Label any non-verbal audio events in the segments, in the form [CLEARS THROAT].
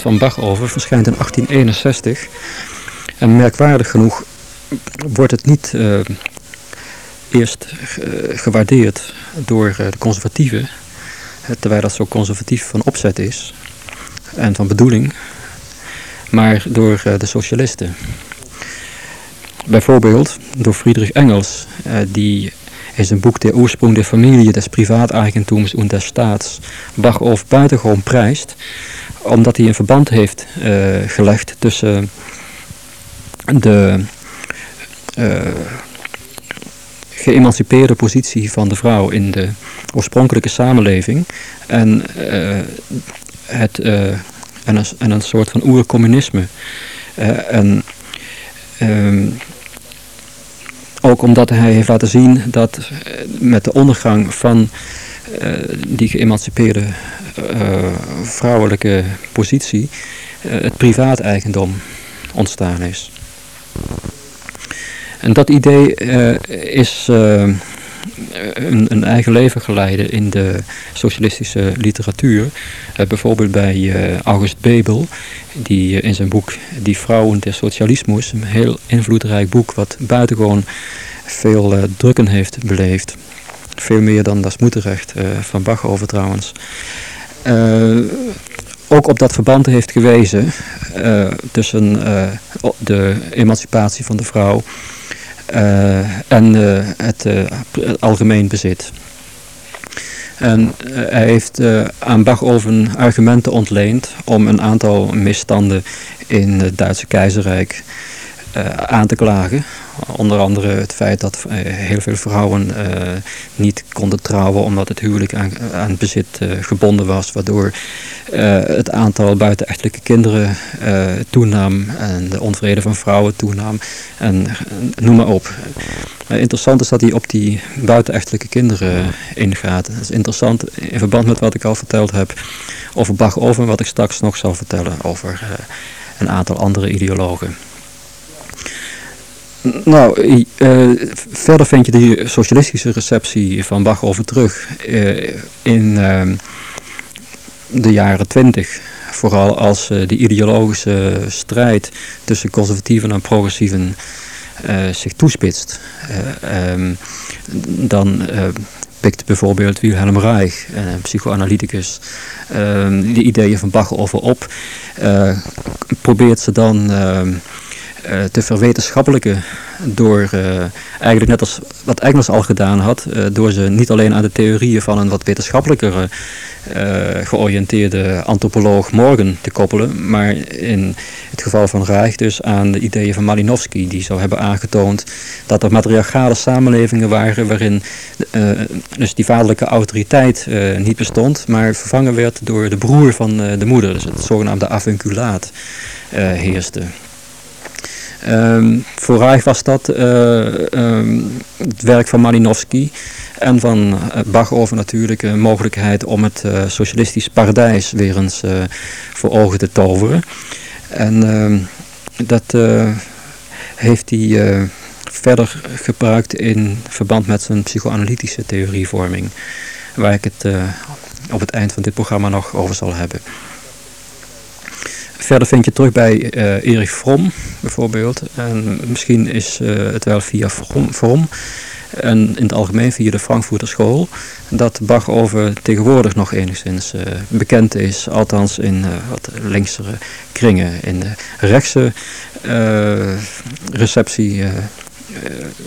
Van Bachover verschijnt in 1861. En merkwaardig genoeg wordt het niet uh, eerst gewaardeerd door uh, de conservatieven, terwijl dat zo conservatief van opzet is en van bedoeling, maar door de socialisten. Bijvoorbeeld door Friedrich Engels, die in zijn boek De Oorsprong der Familie des Privateigentums und des Staats Bachoff buitengewoon prijst omdat hij een verband heeft uh, gelegd tussen de uh, geëmancipeerde positie van de vrouw in de oorspronkelijke samenleving en, uh, het, en, een, en een soort van oercommunisme. en um, ook omdat hij heeft laten zien dat met de ondergang van die geëmancipeerde uh, vrouwelijke positie uh, het privaateigendom ontstaan is. En dat idee is een, een, eigen leven geleiden in de socialistische literatuur. bijvoorbeeld bij August Bebel, die in zijn boek Die Vrouwen der Socialismus, een heel invloedrijk boek wat buitengewoon veel drukken heeft beleefd. Veel meer dan dat Moederrecht uh, van Bach over trouwens. Uh, ook op dat verband heeft gewezen uh, tussen de emancipatie van de vrouw en het algemeen bezit. En hij heeft aan Bachoven argumenten ontleend om een aantal misstanden in het Duitse keizerrijk aan te klagen. Onder andere het feit dat uh, heel veel vrouwen uh, niet konden trouwen omdat het huwelijk aan, aan bezit gebonden was. Waardoor het aantal buitenechtelijke kinderen toenam en de onvrede van vrouwen toenam. En noem maar op. interessant is dat hij op die buitenechtelijke kinderen ingaat. Dat is interessant in verband met wat ik al verteld heb over Bach over wat ik straks nog zal vertellen over een aantal andere ideologen. Nou, uh, verder vind je die socialistische receptie van Bach over terug uh, in uh, de jaren twintig. Vooral als de ideologische strijd tussen conservatieven en progressieven zich toespitst. Um, dan pikt bijvoorbeeld Wilhelm Reich, een psychoanalyticus, ehm, de ideeën van Bach over op. probeert ze dan ehm, uh, te verwetenschappelijken door uh, eigenlijk net als wat Engels al gedaan had, uh, door ze niet alleen aan de theorieën van een wat wetenschappelijkere georiënteerde antropoloog Morgan te koppelen, maar in het geval van Reich dus aan de ideeën van Malinowski, die zou hebben aangetoond dat er matriarchale samenlevingen waren waarin dus die vaderlijke autoriteit niet bestond, maar vervangen werd door de broer van de moeder, dus het zogenaamde avunculaat heerste. Um, voor Reich was dat uh, um, het werk van Malinowski en van uh, Bach over natuurlijk mogelijkheid om het uh, socialistisch paradijs weer eens voor ogen te toveren. En um, dat heeft hij verder gebruikt in verband met zijn psychoanalytische theorievorming, waar ik het op het eind van dit programma nog over zal hebben. Verder vind je terug bij uh, Erich Fromm bijvoorbeeld. En misschien is uh, het wel via Fromm, en in het algemeen via de Frankfurter School dat Bach over tegenwoordig nog enigszins uh, bekend is. Althans in wat linksere kringen. In de rechtse receptie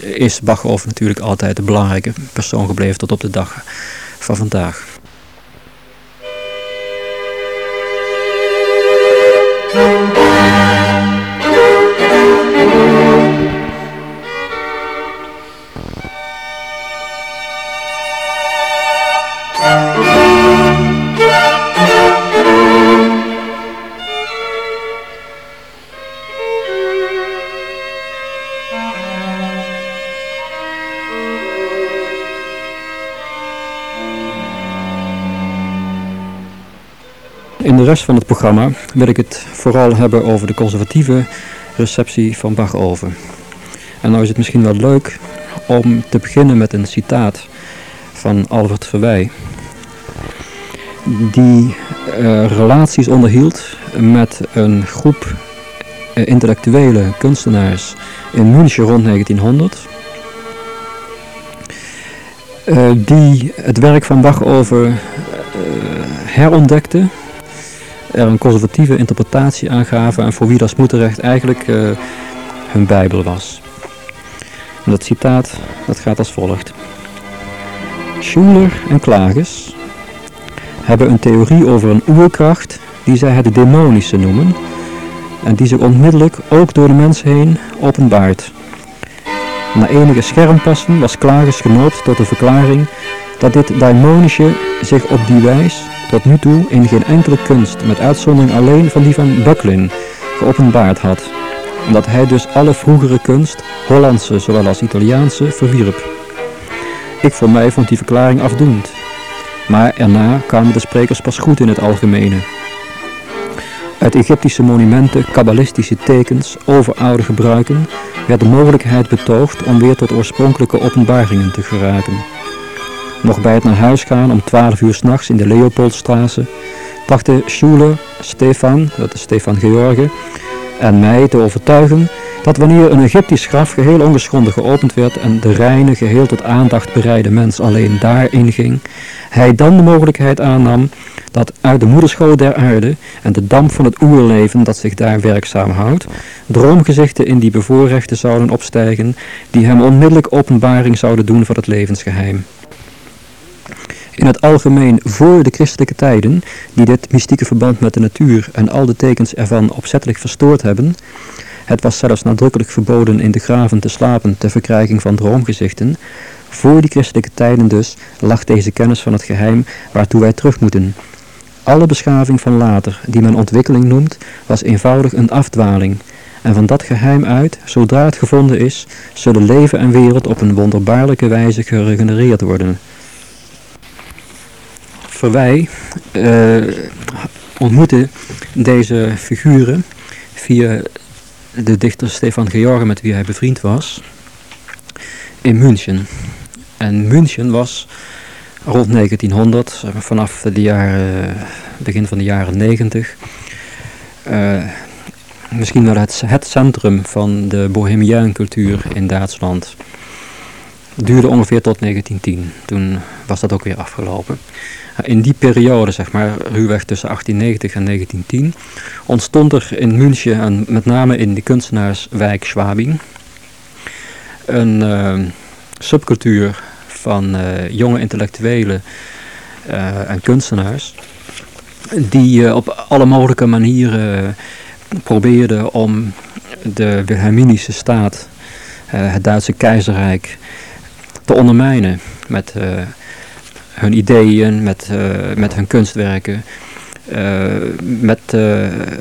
is Bach over natuurlijk altijd de belangrijke persoon gebleven tot op de dag van vandaag. Thank you. In de rest van het programma wil ik het vooral hebben over de conservatieve receptie van Bach over. En nou is het misschien wel leuk om te beginnen met een citaat van Albert Verwij. Die uh, relaties onderhield met een groep uh, intellectuele kunstenaars in München rond 1900. Uh, die het werk van Bach over herontdekte er een conservatieve interpretatie aan gaven en voor wie dat smoeterecht eigenlijk uh, hun bijbel was. Dat citaat dat gaat als volgt. Schuler en Klages hebben een theorie over een oerkracht die zij het demonische noemen en die zich onmiddellijk ook door de mens heen openbaart. Na enige schermpassen was Klages genoopt tot de verklaring dat dit demonische zich op die wijs tot nu toe in geen enkele kunst, met uitzondering alleen van die van Bucklin, geopenbaard had, omdat hij dus alle vroegere kunst, Hollandse zowel als Italiaanse, verwierp. Ik voor mij vond die verklaring afdoend, maar erna kwamen de sprekers pas goed in het algemene. Uit Egyptische monumenten, kabbalistische tekens, overoude gebruiken werd de mogelijkheid betoogd om weer tot oorspronkelijke openbaringen te geraken. Nog bij het naar huis gaan om 12 uur s'nachts in de Leopoldstraße trachtte Schuler, Stefan, dat is Stefan George, en mij te overtuigen dat wanneer een Egyptisch graf geheel ongeschonden geopend werd en de reine, geheel tot aandacht bereide mens alleen daarin ging, hij dan de mogelijkheid aannam dat uit de moederschool der aarde en de damp van het oerleven dat zich daar werkzaam houdt, droomgezichten in die bevoorrechten zouden opstijgen, die hem onmiddellijk openbaring zouden doen van het levensgeheim in het algemeen voor de christelijke tijden, die dit mystieke verband met de natuur en al de tekens ervan opzettelijk verstoord hebben, het was zelfs nadrukkelijk verboden in de graven te slapen ter verkrijging van droomgezichten, voor die christelijke tijden dus lag deze kennis van het geheim waartoe wij terug moeten. Alle beschaving van later, die men ontwikkeling noemt, was eenvoudig een afdwaling, en van dat geheim uit, zodra het gevonden is, zullen leven en wereld op een wonderbaarlijke wijze geregenereerd worden. Wij uh, ontmoeten deze figuren via de dichter Stefan George met wie hij bevriend was in München. En München was rond 1900, vanaf de jaren, begin van de jaren 90, uh, eh, misschien wel het, het centrum van de bohemiaancultuur in Duitsland. Duurde ongeveer tot 1910, toen was dat ook weer afgelopen. In die periode, zeg maar, ruwweg tussen 1890 en 1910, ontstond er in München en met name in de kunstenaarswijk Schwabing een uh, subcultuur van uh, jonge intellectuelen en kunstenaars die op alle mogelijke manieren probeerden om de Wilhelminische staat, het Duitse keizerrijk, te ondermijnen met hun ideeën, met, uh, met hun kunstwerken. Uh, met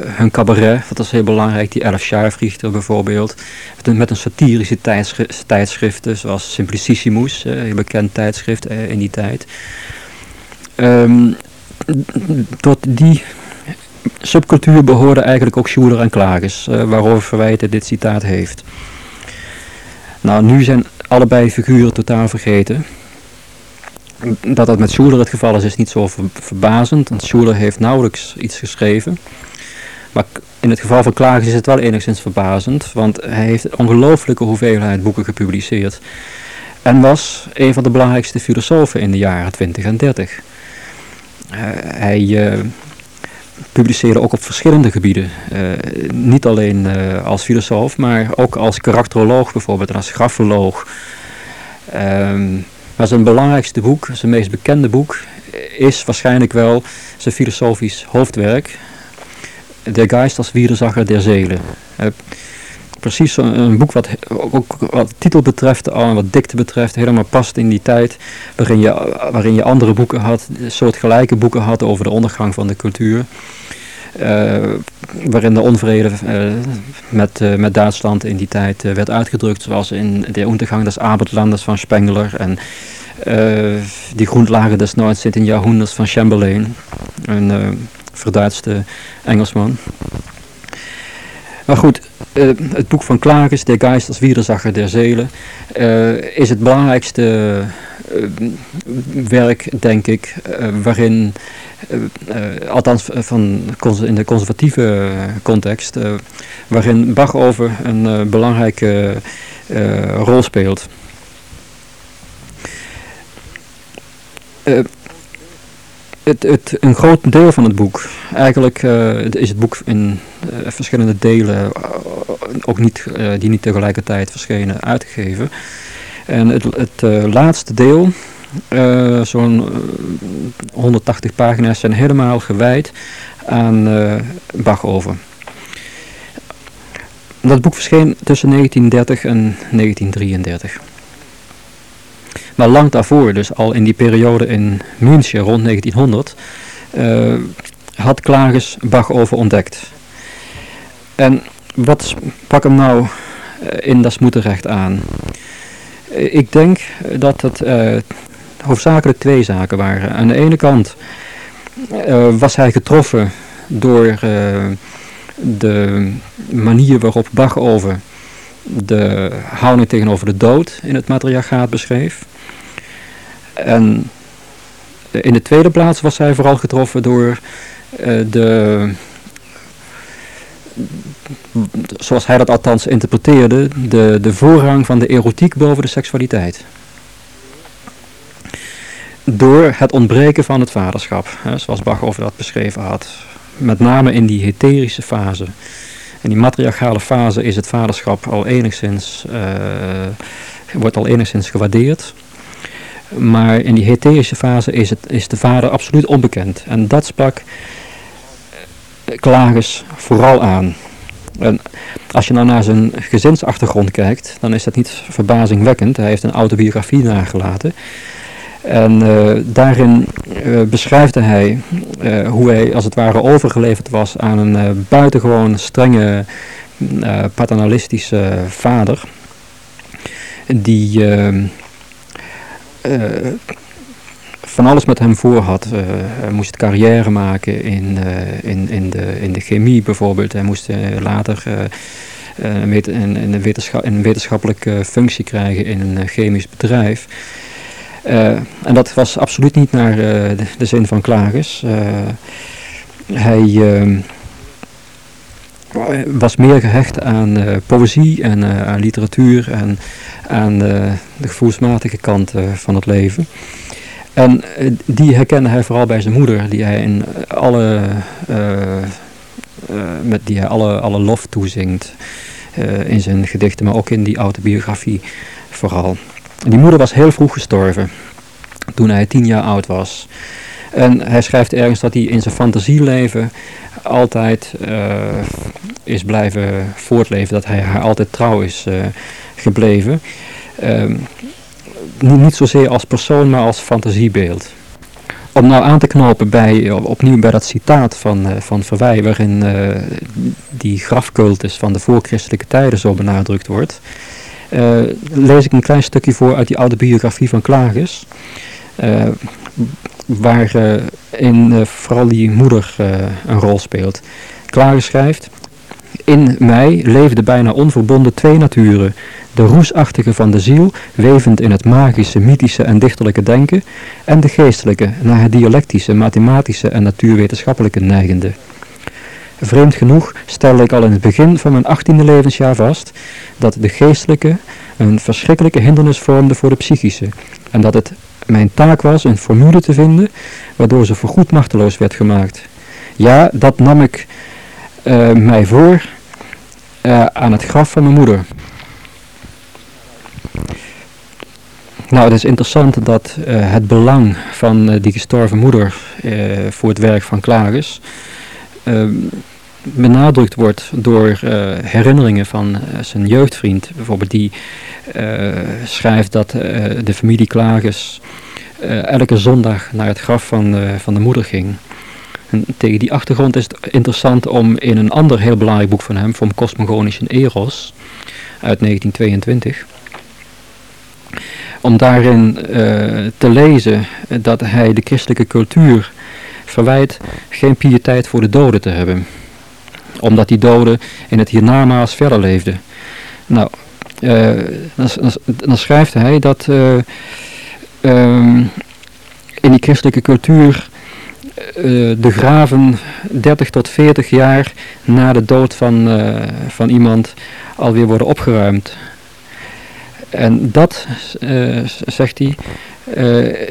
hun cabaret, dat is heel belangrijk, die Elf Schaarvrichter bijvoorbeeld. Met een satirische tijdschrift, tijdschriften, zoals Simplicissimus, een bekend tijdschrift in die tijd. Um, tot die subcultuur behoorden eigenlijk ook Schuler en Klages, waarover Verwijten dit citaat heeft. Nou, nu zijn allebei figuren totaal vergeten dat dat met Schuler het geval is, is niet zo verbazend. Want Schuler heeft nauwelijks iets geschreven. Maar in het geval van Klages is het wel enigszins verbazend. Want hij heeft een ongelooflijke hoeveelheid boeken gepubliceerd. En was een van de belangrijkste filosofen in de jaren 20 en 30. Uh, eh, hij uh, publiceerde ook op verschillende gebieden. Uh, niet alleen als filosoof, maar ook als karakteroloog bijvoorbeeld als grafoloog. Ehm, maar zijn belangrijkste boek, zijn meest bekende boek, is waarschijnlijk wel zijn filosofisch hoofdwerk. De Geist als Wiedersacher der Zelen. Precies een boek wat ook wat titel betreft en wat dikte betreft helemaal past in die tijd waarin je, waarin je andere boeken had, soortgelijke boeken had over de ondergang van de cultuur. Uh, waarin de onvrede uh, met, uh, met Duitsland in die tijd werd uitgedrukt, zoals in de Untergang des Abendlandes van Spengler en die Grundlagen des 19. Jahrhunderts van Chamberlain. Een verduidste Engelsman. Maar goed, uh, het boek van Klages, De Geist als Wiedersacher der Zelen, uh, is het belangrijkste uh, werk, denk ik, waarin, althans van, in de conservatieve context, waarin Bach over een belangrijke rol speelt. Het, het, een groot deel van het boek, eigenlijk uh, is het boek in uh, verschillende delen, uh, ook niet, die niet tegelijkertijd verschenen, uitgegeven. En het, het laatste deel, zo'n 180 pagina's, zijn helemaal gewijd aan Bachover. Dat boek verscheen tussen 1930 en 1933. Maar lang daarvoor, dus al in die periode in München rond 1900, uh, eh, had Klages Bach over ontdekt. En wat sprak hem nou uh, in dat smoetenrecht aan? Uh, ik denk dat het hoofdzakelijk twee zaken waren. Aan de ene kant was hij getroffen door de manier waarop Bach over de houding tegenover de dood in het matriarchaat beschreef. En in de tweede plaats was hij vooral getroffen door uh, de, zoals hij dat althans interpreteerde, de, de voorrang van de erotiek boven de seksualiteit. Door het ontbreken van het vaderschap, hè, zoals Bach over dat beschreven had. Met name in die heterische fase. In die matriarchale fase is het vaderschap al enigszins, uh, wordt al enigszins gewaardeerd. Maar in die heterische fase is, het, is de vader absoluut onbekend. En dat sprak eh, Klages vooral aan. En als je nou naar zijn gezinsachtergrond kijkt, dan is dat niet verbazingwekkend. Hij heeft een autobiografie nagelaten. En uh, daarin uh, beschrijft hij uh, hoe hij als het ware overgeleverd was aan een buitengewoon strenge paternalistische vader. Die uh, van alles met hem voor had. Hij moest carrière maken in, in, in, de, in de chemie bijvoorbeeld. Hij moest later wetenschap, een wetenschappelijke functie krijgen in een chemisch bedrijf. En dat was absoluut niet naar de, de, zin van Klages. hij ehm, was meer gehecht aan poëzie en aan literatuur en aan de gevoelsmatige kant van het leven. En die herkende hij vooral bij zijn moeder, die hij in alle, met die hij alle, alle lof toezingt in zijn gedichten, maar ook in die autobiografie vooral. Die moeder was heel vroeg gestorven, toen hij tien jaar oud was. En hij schrijft ergens dat hij in zijn fantasieleven altijd uh, is blijven voortleven, dat hij haar altijd trouw is uh, gebleven. Um, niet, zozeer als persoon, maar als fantasiebeeld. Om nou aan te knopen bij, opnieuw bij dat citaat van, uh, van Verwij, waarin die grafcultus van de voorchristelijke tijden zo benadrukt wordt, uh, lees ik een klein stukje voor uit die oude biografie van Klages uh, vooral die moeder een rol speelt. Klaar schrijft, in mij leefden bijna onverbonden twee naturen. De roesachtige van de ziel, wevend in het magische, mythische en dichterlijke denken, en de geestelijke, naar het dialectische, mathematische en natuurwetenschappelijke neigende. Vreemd genoeg stelde ik al in het begin van mijn achttiende levensjaar vast dat de geestelijke een verschrikkelijke hindernis vormde voor de psychische en dat het mijn taak was een formule te vinden waardoor ze voorgoed machteloos werd gemaakt. Ja, dat nam ik uh, mij voor uh, aan het graf van mijn moeder. Nou, het is interessant dat uh, het belang van die gestorven moeder voor het werk van Claris benadrukt wordt door herinneringen van zijn jeugdvriend. Bijvoorbeeld die schrijft dat de familie Claris elke zondag naar het graf van, van de moeder ging. En tegen die achtergrond is het interessant om in een ander heel belangrijk boek van hem, Vom Cosmogonischen Eros, uit 1922, om daarin te lezen dat hij de christelijke cultuur verwijt geen pietijd voor de doden te hebben. Omdat die doden in het hiernamaals verder leefden. Nou, dan, dan, schrijft hij dat ehm, in die christelijke cultuur de graven 30 tot 40 jaar na de dood van, van iemand alweer worden opgeruimd. En dat, zegt hij,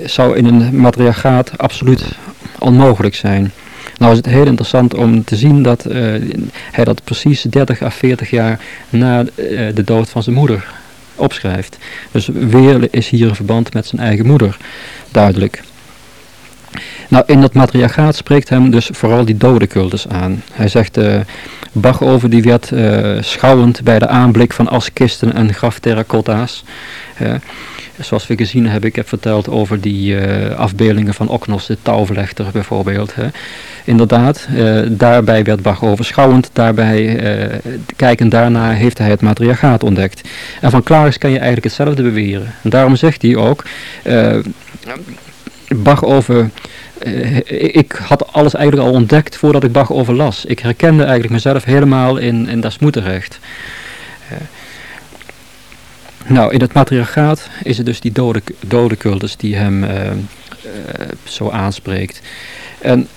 zou in een matriarchaat absoluut onmogelijk zijn. Nou is het heel interessant om te zien dat uh, hij dat precies 30 à 40 jaar na de dood van zijn moeder opschrijft. Dus weer is hier een verband met zijn eigen moeder duidelijk. Nou, in dat matriarchaat spreekt hem dus vooral die dodencultus aan. Hij zegt, uh, die werd schouwend bij de aanblik van askisten en grafterracotta's. Uh, zoals we gezien hebben, ik heb verteld over die afbeeldingen van Oknos, de touwvlechter bijvoorbeeld. Hè. Inderdaad, daarbij werd Bach overschouwend, daarbij, kijkend daarna heeft hij het matriarchaat ontdekt. En van Klaris kan je eigenlijk hetzelfde beweren. En daarom zegt hij ook, Bach over ik had alles eigenlijk al ontdekt voordat ik Bach overlas. Ik herkende eigenlijk mezelf helemaal in, in dat smoeterecht. Nou, in het matriarchaat is het dus die dode, dode cultus die hem uh, zo aanspreekt. En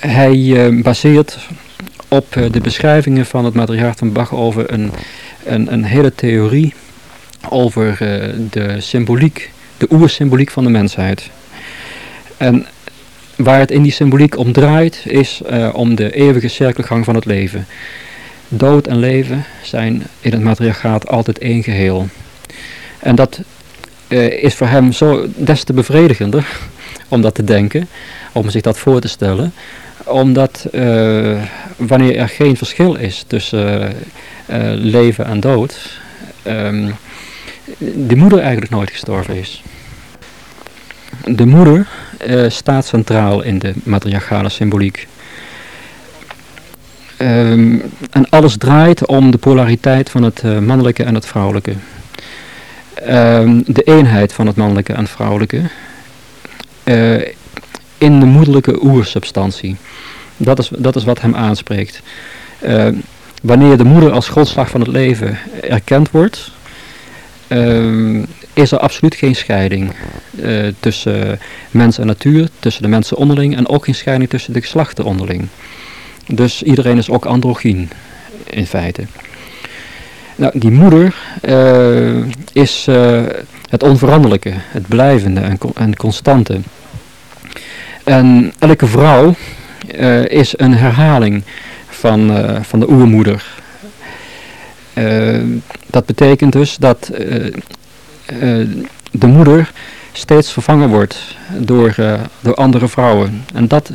hij baseert op de beschrijvingen van het matriarchaat van Bach over een, een, een hele theorie over de symboliek, de oersymboliek van de mensheid. En waar het in die symboliek om draait, is om de eeuwige cirkelgang van het leven. Dood en leven zijn in het matriarchaat altijd één geheel. En dat uh, is voor hem zo des te bevredigender om dat te denken, om zich dat voor te stellen. Omdat uh, wanneer er geen verschil is tussen leven en dood, um, die moeder eigenlijk nooit gestorven is. De moeder staat centraal in de matriarchale symboliek. Um, en alles draait om de polariteit van het uh, mannelijke en het vrouwelijke. Um, de eenheid van het mannelijke en vrouwelijke. Uh, in de moederlijke oersubstantie. Dat is, dat is wat hem aanspreekt. Uh, wanneer de moeder als grondslag van het leven erkend wordt, is er absoluut geen scheiding uh, tussen mens en natuur, tussen de mensen onderling en ook geen scheiding tussen de geslachten onderling. Dus iedereen is ook androgyn in feite. Nou, die moeder uh, is uh, het onveranderlijke, het blijvende en, en constante. En elke vrouw is een herhaling van, van de oermoeder. dat betekent dus dat de moeder steeds vervangen wordt door, door andere vrouwen. En dat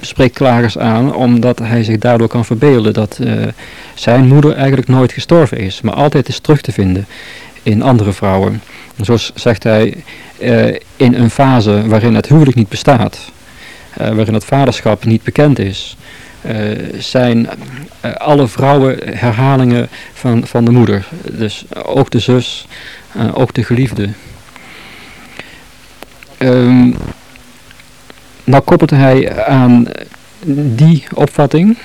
spreekt Klaris aan omdat hij zich daardoor kan verbeelden dat zijn moeder eigenlijk nooit gestorven is, maar altijd is terug te vinden in andere vrouwen. En zo zegt hij in een fase waarin het huwelijk niet bestaat, waarin het vaderschap niet bekend is, zijn alle vrouwen herhalingen van, van de moeder. Dus ook de zus, ook de geliefde. Um, nou koppelt hij aan die opvatting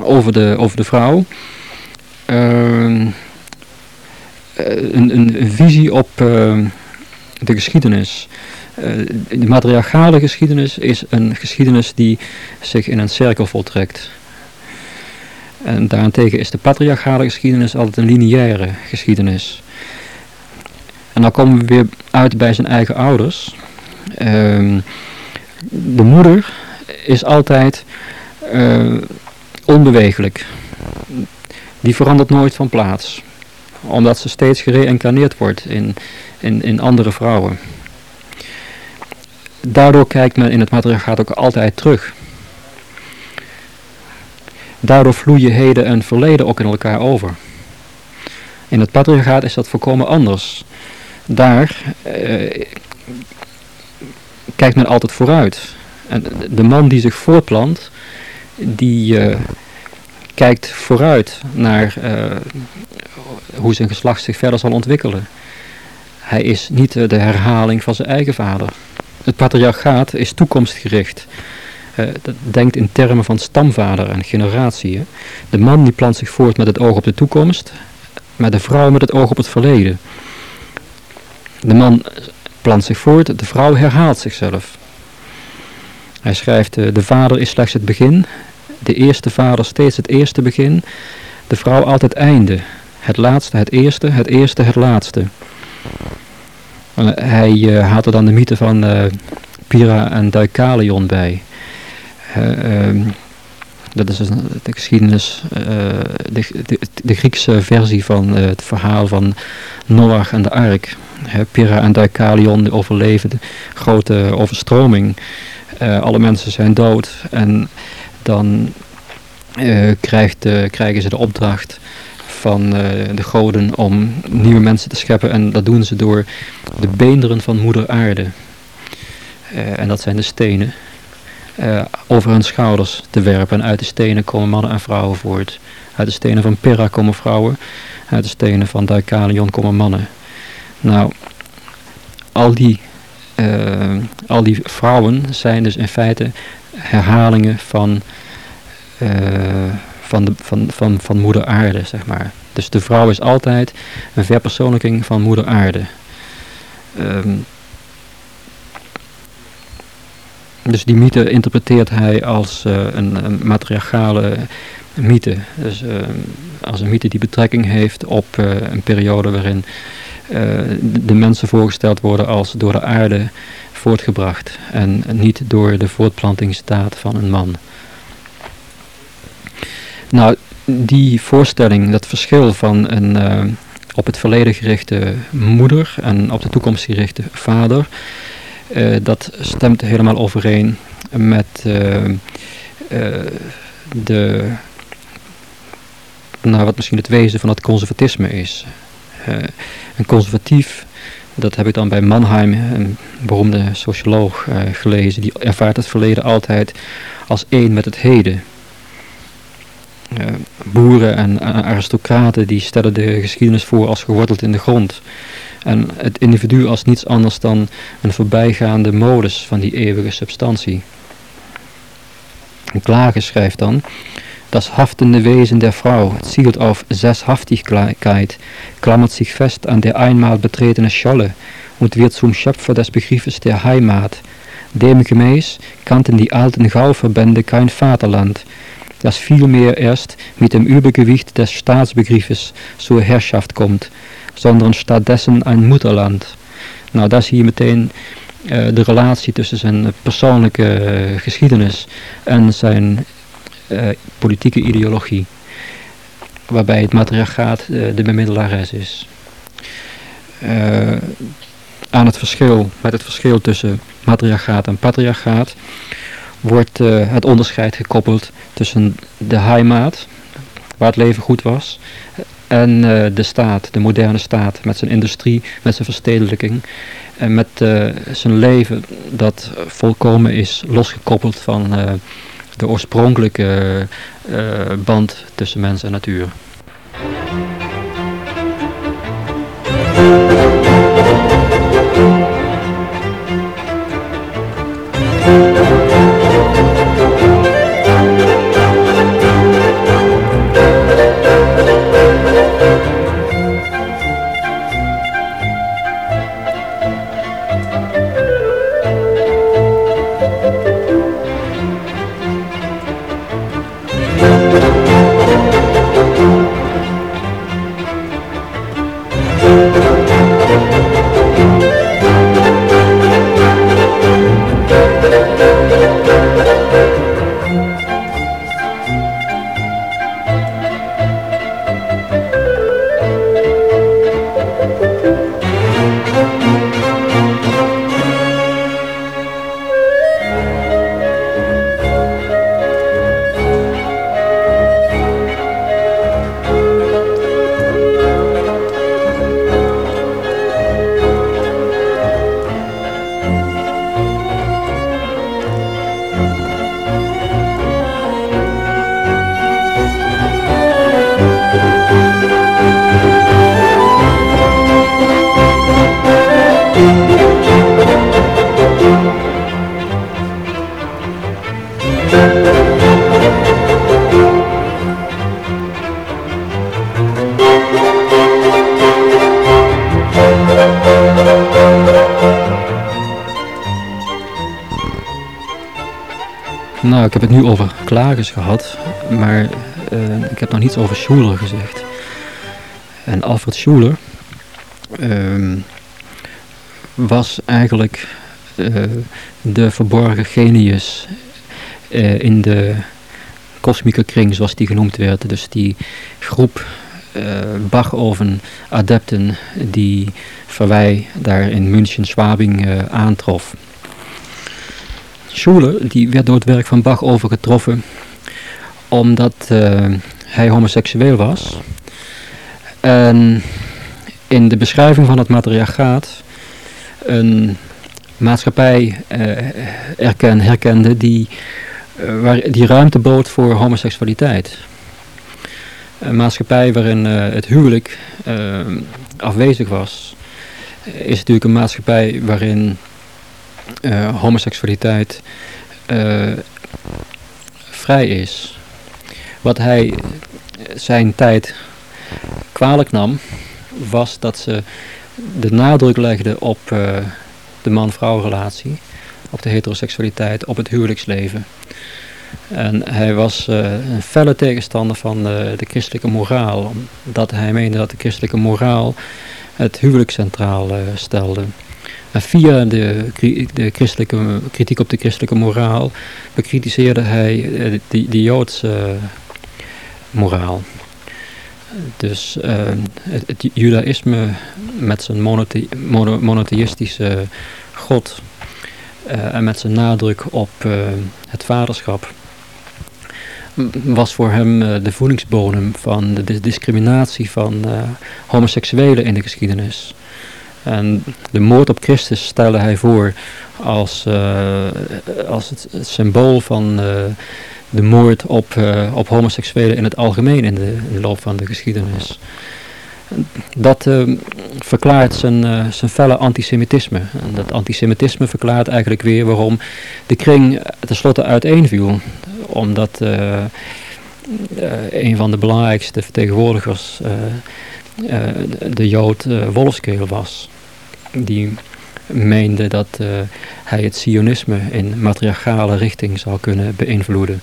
over de, over de vrouw ehm, een, een, een, visie op ehm, de geschiedenis. Eh, de matriarchale geschiedenis is een geschiedenis die zich in een cirkel voltrekt. En daarentegen is de patriarchale geschiedenis altijd een lineaire geschiedenis. En dan komen we weer uit bij zijn eigen ouders. Uh, de moeder is altijd uh, onbewegelijk. Die verandert nooit van plaats. Omdat ze steeds gereïncarneerd wordt in, in, in andere vrouwen daardoor kijkt men in het matriarchaat ook altijd terug. Daardoor vloeien heden en verleden ook in elkaar over. In het patriarchaat is dat volkomen anders. Daar eh, kijkt men altijd vooruit. En de man die zich voortplant, die uh, kijkt vooruit naar uh, hoe zijn geslacht zich verder zal ontwikkelen. Hij is niet de herhaling van zijn eigen vader. het patriarchaat is toekomstgericht. Dat denkt in termen van stamvader en generatie. De man die plant zich voort met het oog op de toekomst, maar de vrouw met het oog op het verleden. De man plant zich voort, de vrouw herhaalt zichzelf. Hij schrijft, uh, de vader is slechts het begin, de eerste vader steeds het eerste begin, de vrouw altijd einde, het laatste het eerste, het eerste het laatste. Hij uh, haalt er dan de mythe van uh, Pyrrha en Deucalion bij. Uh, dat is de geschiedenis, de, de, de, Griekse versie van het verhaal van Noach en de ark. Pyrrha en Deucalion de overleven de grote overstroming. alle mensen zijn dood en dan krijgt, krijgen ze de opdracht van de goden om nieuwe mensen te scheppen. En dat doen ze door de beenderen van moeder aarde. En dat zijn de stenen. Uh, over hun schouders te werpen. En uit de stenen komen mannen en vrouwen voort. Uit de stenen van Pyrrha komen vrouwen. Uit de stenen van Deucalion komen mannen. Nou, al die, al die vrouwen zijn dus in feite herhalingen van van, de, van, van, van moeder aarde, zeg maar. Dus de vrouw is altijd een verpersoonlijking van moeder aarde. Um, dus die mythe interpreteert hij als uh, een, een, matriarchale mythe. Dus uh, als een mythe die betrekking heeft op uh, een periode waarin de mensen voorgesteld worden als door de aarde voortgebracht. En niet door de voortplantingsstaat van een man. Nou, die voorstelling, dat verschil van een op het verleden gerichte moeder en op de toekomst gerichte vader, uh, dat stemt helemaal overeen met uh, de, nou, wat misschien het wezen van het conservatisme is. een conservatief, dat heb ik dan bij Mannheim, een beroemde socioloog, gelezen, die ervaart het verleden altijd als één met het heden. Boeren en aristocraten die stellen de geschiedenis voor als geworteld in de grond. En het individu als niets anders dan een voorbijgaande modus van die eeuwige substantie. En Klagen schrijft dan, Das haftende Wesen der Frau zielt auf Sesshaftigkeit, klammert sich fest an der einmal betretene Scholle und wird zum Schöpfer des Begriffes der Heimat. Demgemäß kannten die alten Gauverbände kein Vaterland, das vielmehr erst mit dem Übergewicht des Staatsbegriffes zur Herrschaft kommt, sondern stattdessen ein Mutterland. Nou, dat is hier meteen uh, de relatie tussen zijn persoonlijke uh, geschiedenis en zijn politieke ideologie. Waarbij het matriarchaat de bemiddelares is. aan het verschil, met het verschil tussen matriarchaat en patriarchaat, wordt het onderscheid gekoppeld tussen de heimaat, waar het leven goed was, en uh, de staat, de moderne staat, met zijn industrie, met zijn verstedelijking, en met uh, zijn leven dat volkomen is losgekoppeld van de oorspronkelijke band tussen mens en natuur. Gehad, maar uh, ik heb nog niets over Schuler gezegd. En Alfred Schuler uh, was eigenlijk uh, de verborgen genius uh, in de kosmische kring, zoals die genoemd werd. Dus die groep Bachoven-adepten die Verwij daar in München, Schwabing aantrof. Schuler die werd door het werk van Bach overgetroffen omdat uh, hij homoseksueel was. En in de beschrijving van het matriarchaat een maatschappij erken, herkende die, uh, waar, die ruimte bood voor homoseksualiteit. Een maatschappij waarin het huwelijk afwezig was, is natuurlijk een maatschappij waarin homoseksualiteit vrij is. Wat hij zijn tijd kwalijk nam, was dat ze de nadruk legden op uh, de man-vrouw relatie, op de heteroseksualiteit, op het huwelijksleven. En hij was uh, een felle tegenstander van de christelijke moraal, omdat hij meende dat de christelijke moraal het huwelijk centraal stelde. En via de, de christelijke, kritiek op de christelijke moraal bekritiseerde hij de, de Joodse moraal. Dus uh, het, judaïsme met zijn monothe mono monotheïstische God uh, en met zijn nadruk op uh, het vaderschap was voor hem de voedingsbodem van de discriminatie van homoseksuelen in de geschiedenis. En de moord op Christus stelde hij voor als, als het, symbool van de moord op, uh, op homoseksuelen in het algemeen in de, loop van de geschiedenis. Dat uh, verklaart zijn, uh, zijn felle antisemitisme. En dat antisemitisme verklaart eigenlijk weer waarom de kring tenslotte uiteenviel. Omdat een van de belangrijkste vertegenwoordigers de Jood Wolfskeel was. Die meende dat hij het sionisme in matriarchale richting zou kunnen beïnvloeden.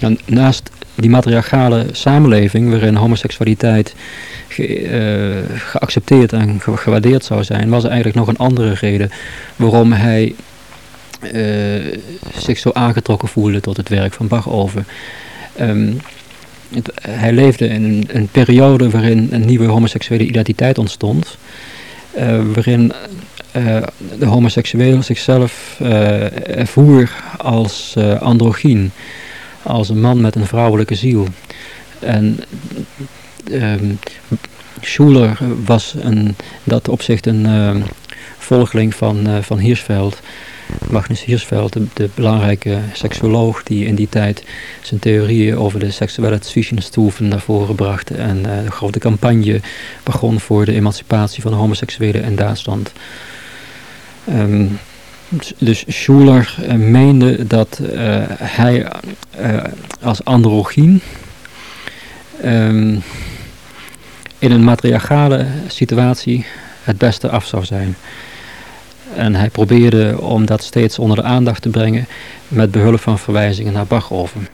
Nou, naast die matriarchale samenleving waarin homoseksualiteit ge, uh, geaccepteerd en ge gewaardeerd zou zijn, was er eigenlijk nog een andere reden waarom hij uh, zich zo aangetrokken voelde tot het werk van Bachoven. Um, het, hij leefde in een, periode waarin een nieuwe homoseksuele identiteit ontstond, uh, waarin de homoseksueel zichzelf ervoer als androgyn als een man met een vrouwelijke ziel. En um, Schuler was in dat opzicht een uh, volgeling van, uh, van Hirschfeld. Magnus Hirschfeld, de, belangrijke seksuoloog die in die tijd zijn theorieën over de seksuele Zwischenstufen naar voren bracht en uh, de grote campagne begon voor de emancipatie van homoseksuelen in Duitsland. Um, dus Schuler uh, meende dat uh, hij uh, als androgyn um, in een matriarchale situatie het beste af zou zijn. En hij probeerde om dat steeds onder de aandacht te brengen met behulp van verwijzingen naar Bachoven.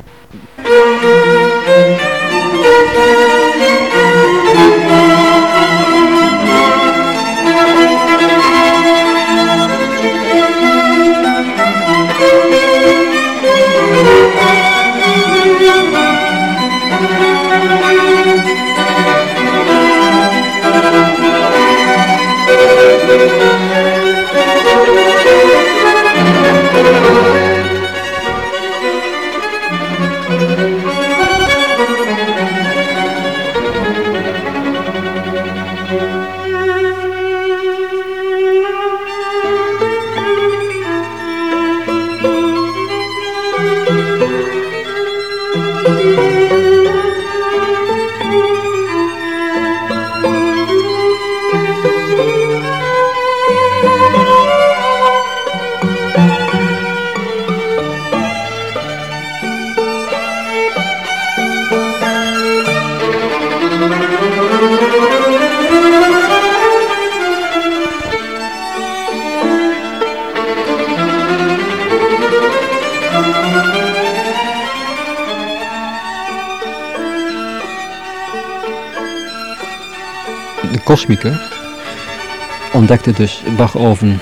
Ontdekte dus Beethoven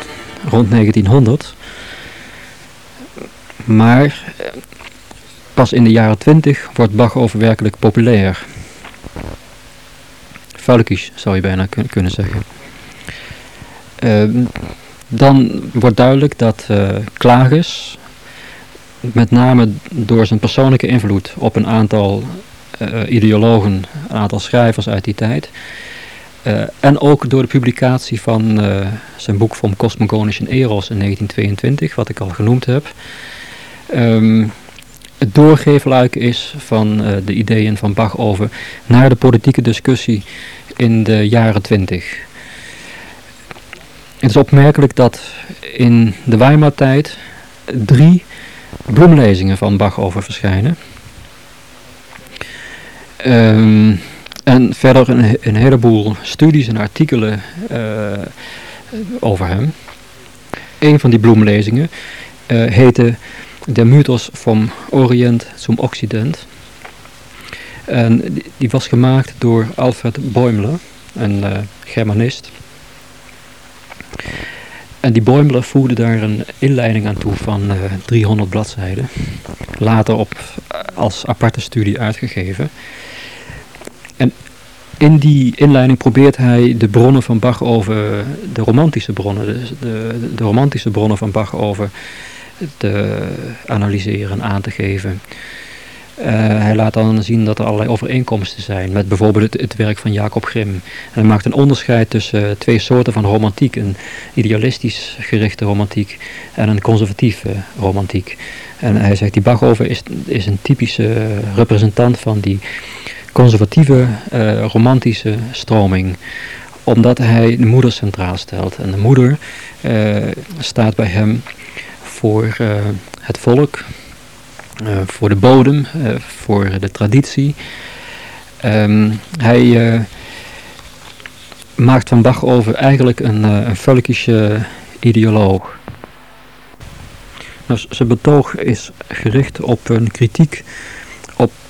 rond 1900. Maar eh, pas in de jaren 20 wordt Beethoven werkelijk populair. Völkisch zou je bijna kunnen zeggen. Ehm, dan wordt duidelijk dat uh, met name door zijn persoonlijke invloed op een aantal uh, ideologen, een aantal schrijvers uit die tijd, uh, en ook door de publicatie van zijn boek Vom Cosmogonischen Eros in 1922, wat ik al genoemd heb, um, het doorgeefluik is van de ideeën van Bach over naar de politieke discussie in de jaren 20. Het is opmerkelijk dat in de Weimar-tijd drie bloemlezingen van Bach over verschijnen. Um, en verder een, een, heleboel studies en artikelen uh, over hem. Een van die bloemlezingen uh, heette De Mythos vom Orient zum Occident. En die, was gemaakt door Alfred Boimler, een uh, Germanist. En die Boimler voegde daar een inleiding aan toe van uh, 300 bladzijden. Later op, als aparte studie uitgegeven. En in die inleiding probeert hij de bronnen van Bach over, de romantische bronnen, de, de, romantische bronnen van Bach over te analyseren, aan te geven. Uh, hij laat dan zien dat er allerlei overeenkomsten zijn met bijvoorbeeld het, werk van Jacob Grimm. En hij maakt een onderscheid tussen twee soorten van romantiek. Een idealistisch gerichte romantiek en een conservatieve romantiek. En hij zegt die Bachhoven is, is een typische representant van die conservatieve uh, romantische stroming. Omdat hij de moeder centraal stelt. En de moeder staat bij hem voor het volk, voor de bodem, voor de traditie. Um, hij maakt van Bach over eigenlijk een, een völkische ideoloog. Nou, zijn betoog is gericht op een kritiek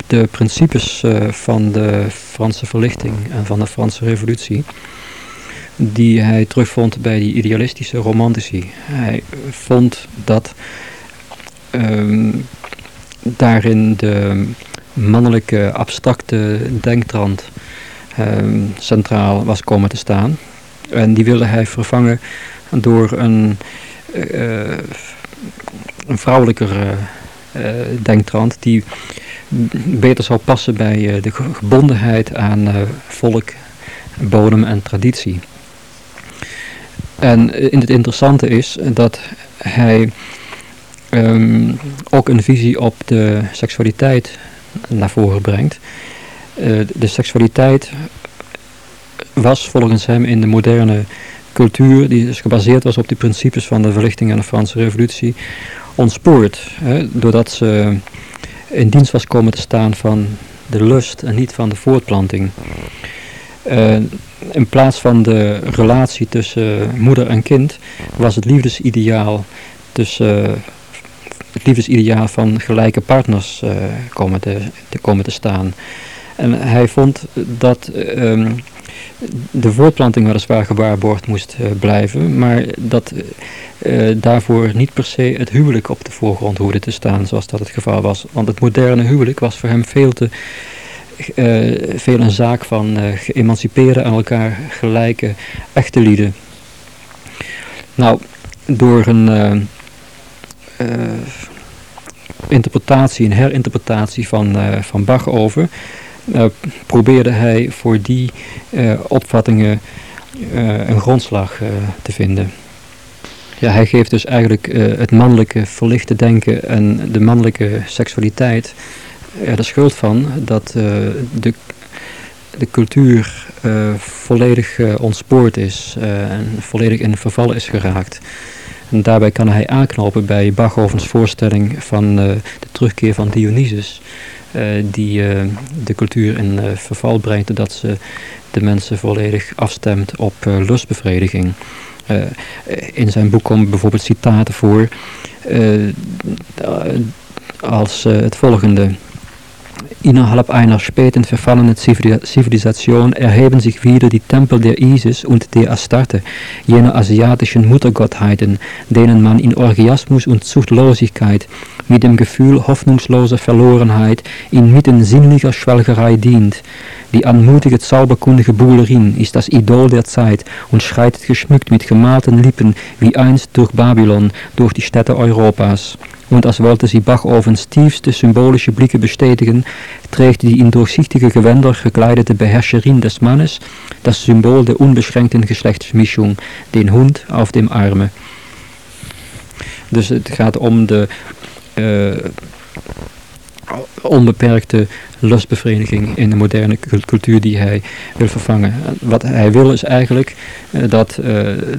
de principes van de Franse verlichting en van de Franse revolutie die hij terugvond bij die idealistische romantici. Hij vond dat um, daarin de mannelijke abstracte denktrand uh, centraal was komen te staan. En die wilde hij vervangen door een, uh, een vrouwelijkere uh, denktrand die beter zou passen bij de gebondenheid aan volk, bodem en traditie. En het interessante is dat hij um, ook een visie op de seksualiteit naar voren brengt. De seksualiteit was volgens hem in de moderne cultuur, die dus gebaseerd was op die principes van de verlichting en de Franse revolutie, ontspoord. Hè, doordat ze in dienst was komen te staan van de lust en niet van de voortplanting. Uh, in plaats van de relatie tussen moeder en kind was het liefdesideaal tussen het liefdesideaal van gelijke partners uh, komen, te, komen te staan. En hij vond dat um, de voortplanting weliswaar gewaarborgd moest uh, blijven, maar dat uh, daarvoor niet per se het huwelijk op de voorgrond hoorde te staan, zoals dat het geval was. Want het moderne huwelijk was voor hem veel te veel een zaak van geëmancipeerde aan elkaar gelijke echte lieden. Nou, door een uh, interpretatie, een herinterpretatie van, uh, van Bach over, uh, probeerde hij voor die opvattingen een grondslag te vinden. Ja, hij geeft dus eigenlijk het mannelijke verlichte denken en de mannelijke seksualiteit er de schuld van dat de, de cultuur volledig ontspoord is en volledig in verval is geraakt. En daarbij kan hij aanknopen bij Bachhovens voorstelling van de terugkeer van Dionysus. Uh, die uh, de cultuur in verval brengt doordat ze de mensen volledig afstemt op lustbevrediging. in zijn boek komen bijvoorbeeld citaten voor als het volgende. Innerhalb einer späten verfallenen Zivilisation erheben sich wieder die Tempel der Isis und der Astarte, jener asiatischen Muttergottheiten, denen man in Orgiasmus und Zuchtlosigkeit mit dem Gefühl hoffnungsloser Verlorenheit inmitten sinnlicher Schwelgerei dient. Die anmutige zauberkundige Buhlerin ist das Idol der Zeit und schreitet geschmückt mit gemalten Lippen wie einst durch Babylon, durch die Städte Europas. Und als wollte sie Bachofens tiefste symbolische Blicke bestätigen, trägt die in durchsichtige Gewänder gekleidete Beherrscherin des Mannes das Symbol der unbeschränkten Geschlechtsmischung, den Hund auf dem Arme. Dus het gaat om de uh, onbeperkte lustbevrediging in de moderne cultuur die hij wil vervangen. Wat hij wil is eigenlijk uh, dat uh,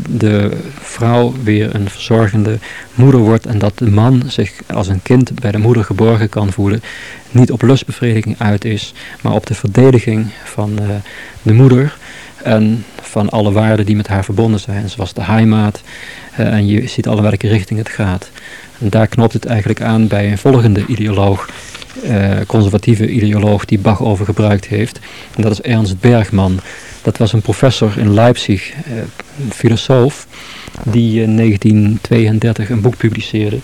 de vrouw weer een verzorgende moeder wordt en dat de man zich als een kind bij de moeder geborgen kan voelen. Niet op lustbevrediging uit is, maar op de verdediging van uh, de moeder en van alle waarden die met haar verbonden zijn, zoals de heimaat. en je ziet alle welke richting het gaat. En daar knopt het eigenlijk aan bij een volgende ideoloog, eh, conservatieve ideoloog die Bach over gebruikt heeft. En dat is Ernst Bergman. Dat was een professor in Leipzig, eh, een filosoof, die in 1932 een boek publiceerde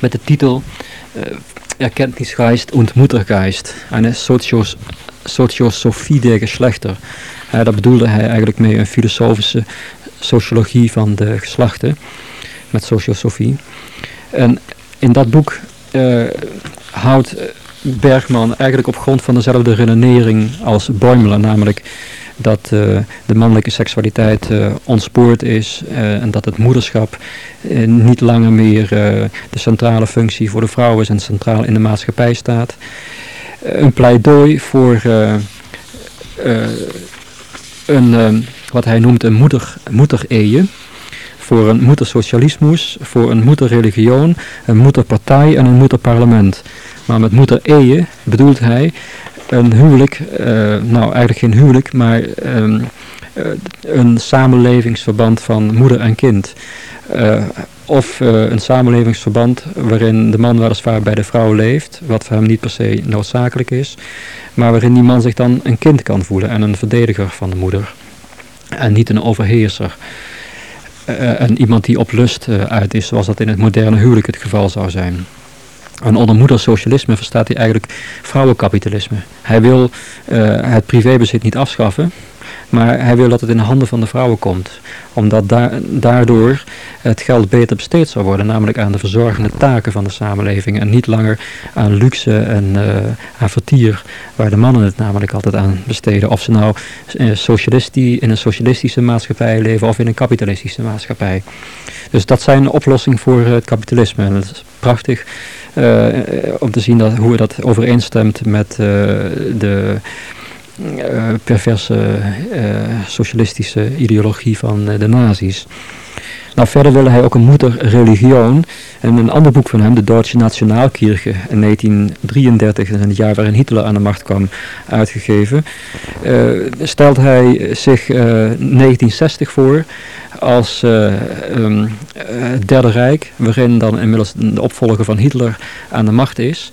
met de titel uh, Erkenntnisgeist und Muttergeist, Soziosofie der Geschlechter. Uh, daar bedoelde hij eigenlijk mee een filosofische sociologie van de geslachten met sociosofie. En in dat boek uh, houdt Bergman eigenlijk op grond van dezelfde redenering als Boimler, namelijk dat uh, de mannelijke seksualiteit uh, ontspoord is en dat het moederschap niet langer meer de centrale functie voor de vrouw is en centraal in de maatschappij staat. een pleidooi voor een, wat hij noemt een moeder, moeder-eje voor een moedersocialismus, voor een moederreligioon, een moederpartij en een moederparlement. Maar met moeder Eje bedoelt hij een huwelijk, uh, nou eigenlijk geen huwelijk, maar um, uh, een samenlevingsverband van moeder en kind. Uh, of een samenlevingsverband waarin de man weliswaar bij de vrouw leeft, wat voor hem niet per se noodzakelijk is, maar waarin die man zich dan een kind kan voelen en een verdediger van de moeder. En niet een overheerser. Uh, en iemand die op lust uh, uit is, zoals dat in het moderne huwelijk het geval zou zijn. En onder moedersocialisme verstaat hij eigenlijk vrouwenkapitalisme. Hij wil uh, het privébezit niet afschaffen, maar hij wil dat het in de handen van de vrouwen komt. Omdat da daardoor het geld beter besteed zou worden, namelijk aan de verzorgende taken van de samenleving. En niet langer aan luxe en uh, aan vertier, waar de mannen het namelijk altijd aan besteden. Of ze nou uh, in een socialistische maatschappij leven of in een kapitalistische maatschappij. Dus dat zijn een oplossing voor het kapitalisme. En dat is prachtig om te zien dat, hoe dat overeenstemt met de perverse uh, socialistische ideologie van uh, de nazi's. Nou, verder wilde hij ook een moederreligioon. En een ander boek van hem, de Duitse Nationaalkirche, in 1933, in het jaar waarin Hitler aan de macht kwam, uitgegeven, stelt hij zich 1960 voor als het Derde Rijk, waarin dan inmiddels de opvolger van Hitler aan de macht is.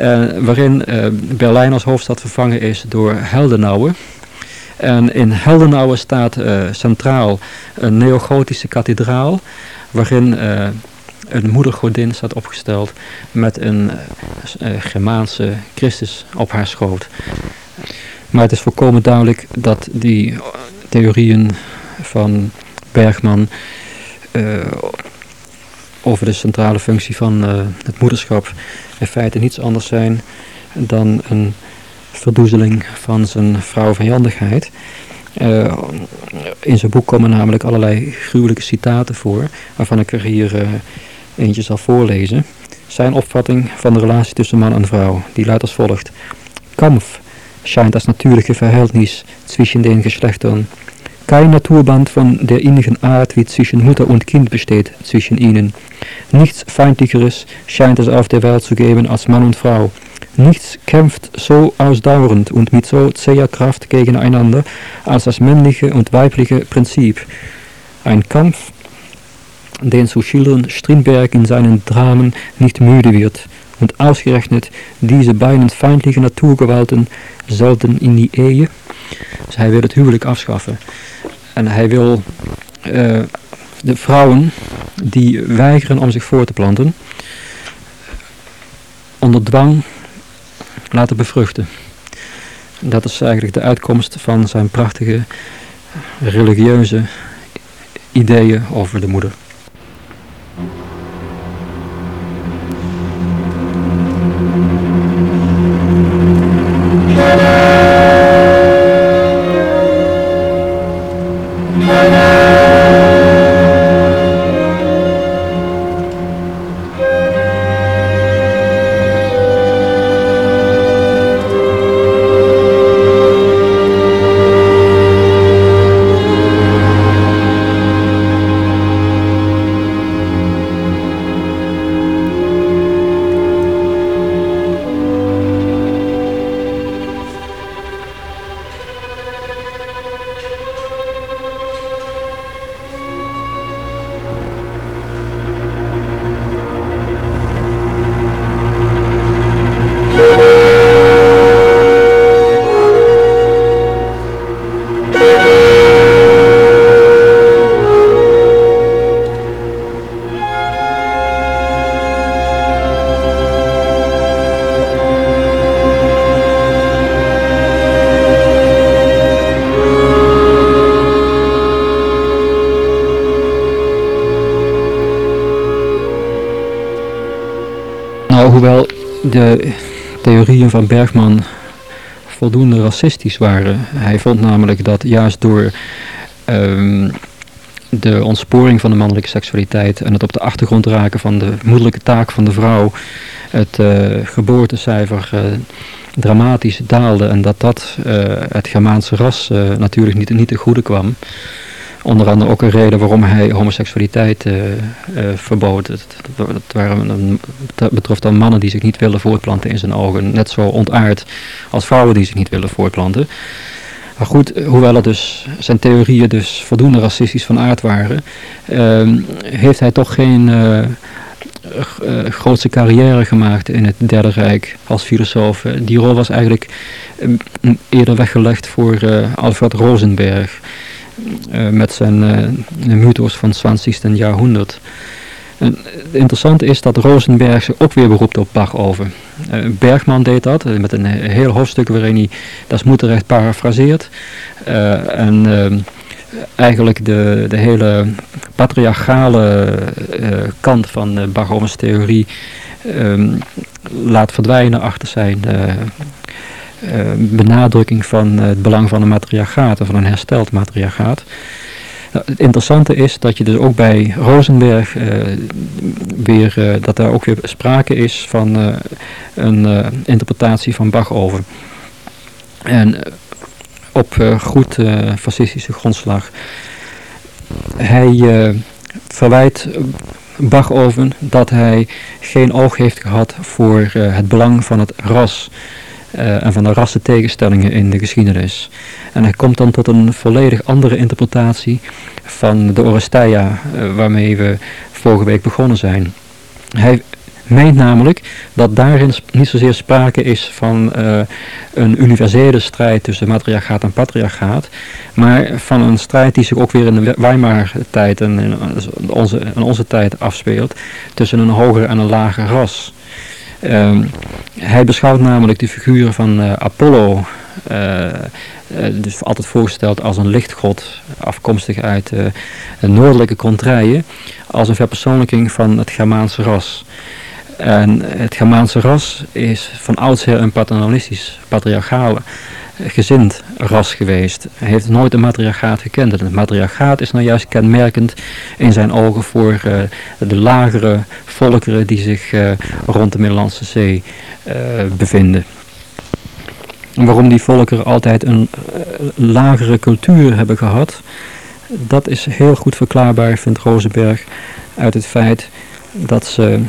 Uh, waarin uh, Berlijn als hoofdstad vervangen is door Heldenauer. En in Heldenauer staat uh, centraal een neogotische kathedraal, waarin een moedergodin staat opgesteld met een Germaanse Christus op haar schoot. Maar het is volkomen duidelijk dat die theorieën van Bergman over de centrale functie van het moederschap in feite niets anders zijn dan een verdoezeling van zijn vrouwenvijandigheid. Uh, in zijn boek komen namelijk allerlei gruwelijke citaten voor, waarvan ik er hier uh, eentje zal voorlezen. Zijn opvatting van de relatie tussen man en vrouw, die luidt als volgt. Kampf scheint als natuurlijke Verhältnis zwischen den Geschlechtern. Kein Naturband von der innigen Art wie zwischen Mutter und Kind besteht zwischen ihnen. Nichts Feindlicheres scheint es auf der Welt zu geben als Mann und Frau. Nichts kämpft so ausdauernd und mit so zäher Kraft gegeneinander als das männliche und weibliche Prinzip. Ein Kampf, den zu Strindberg in seinen Dramen nicht müde wird. Und ausgerechnet diese beiden feindliche natuurgewalten zouden in die Ehe. Dus hij wil het huwelijk afschaffen. En hij wil uh, de vrouwen die weigeren om zich voor te planten, onder dwang laten bevruchten. Dat is eigenlijk de uitkomst van zijn prachtige religieuze ideeën over de moeder. Hoewel de theorieën van Bergman voldoende racistisch waren. Hij vond namelijk dat juist door um, de ontsporing van de mannelijke seksualiteit en het op de achtergrond raken van de moederlijke taak van de vrouw, het uh, geboortecijfer uh, dramatisch daalde en dat dat uh, het Germaanse ras natuurlijk niet, niet te goede kwam onder andere ook een reden waarom hij homoseksualiteit verbood. Het, waren, dat betrof dan mannen die zich niet willen voortplanten in zijn ogen. Net zo ontaard als vrouwen die zich niet willen voortplanten. Maar goed, hoewel het dus zijn theorieën dus voldoende racistisch van aard waren, uh, heeft hij toch geen uh, grootste carrière gemaakt in het Derde Rijk als filosoof. Die rol was eigenlijk eerder weggelegd voor Alfred Rosenberg. Met zijn uh, mythos van het 20e jaarhonderd. En het interessante is dat Rosenberg zich ook weer beroept op Bach over. Uh, Bergman deed dat met een heel hoofdstuk waarin hij dat Moederrecht parafraseert. en eigenlijk de, de hele patriarchale kant van Bach's theorie um, laat verdwijnen achter zijn uh, benadrukking van het belang van een matriarchaat, van een hersteld matriarchaat. Het interessante is dat je dus ook bij Rosenberg uh, weer, uh, dat daar ook weer sprake is van een interpretatie van Bach over. En op goed fascistische grondslag. Hij verwijt Bach over dat hij geen oog heeft gehad voor het belang van het ras uh, en van de rassentegenstellingen in de geschiedenis. En hij komt dan tot een volledig andere interpretatie van de Oresteia, uh, waarmee we vorige week begonnen zijn. Hij meent namelijk dat daarin niet zozeer sprake is van uh, een universele strijd tussen matriarchaat en patriarchaat, maar van een strijd die zich ook weer in de Weimar-tijd en in onze, in onze tijd afspeelt tussen een hoger en een lager ras. Um, hij beschouwt namelijk de figuur van uh, Apollo, uh, uh, dus altijd voorgesteld als een lichtgod, afkomstig uit de noordelijke contraien, als een verpersoonlijking van het Germaanse ras. En het Germaanse ras is van oudsher een paternalistisch, patriarchaal gezind ras geweest. Hij heeft nooit een matriarchaat gekend. En het matriarchaat is nou juist kenmerkend in zijn ogen voor uh, de lagere volkeren die zich uh, rond de Middellandse Zee bevinden. En waarom die volkeren altijd een lagere cultuur hebben gehad, dat is heel goed verklaarbaar, vindt Rosenberg, uit het feit dat ze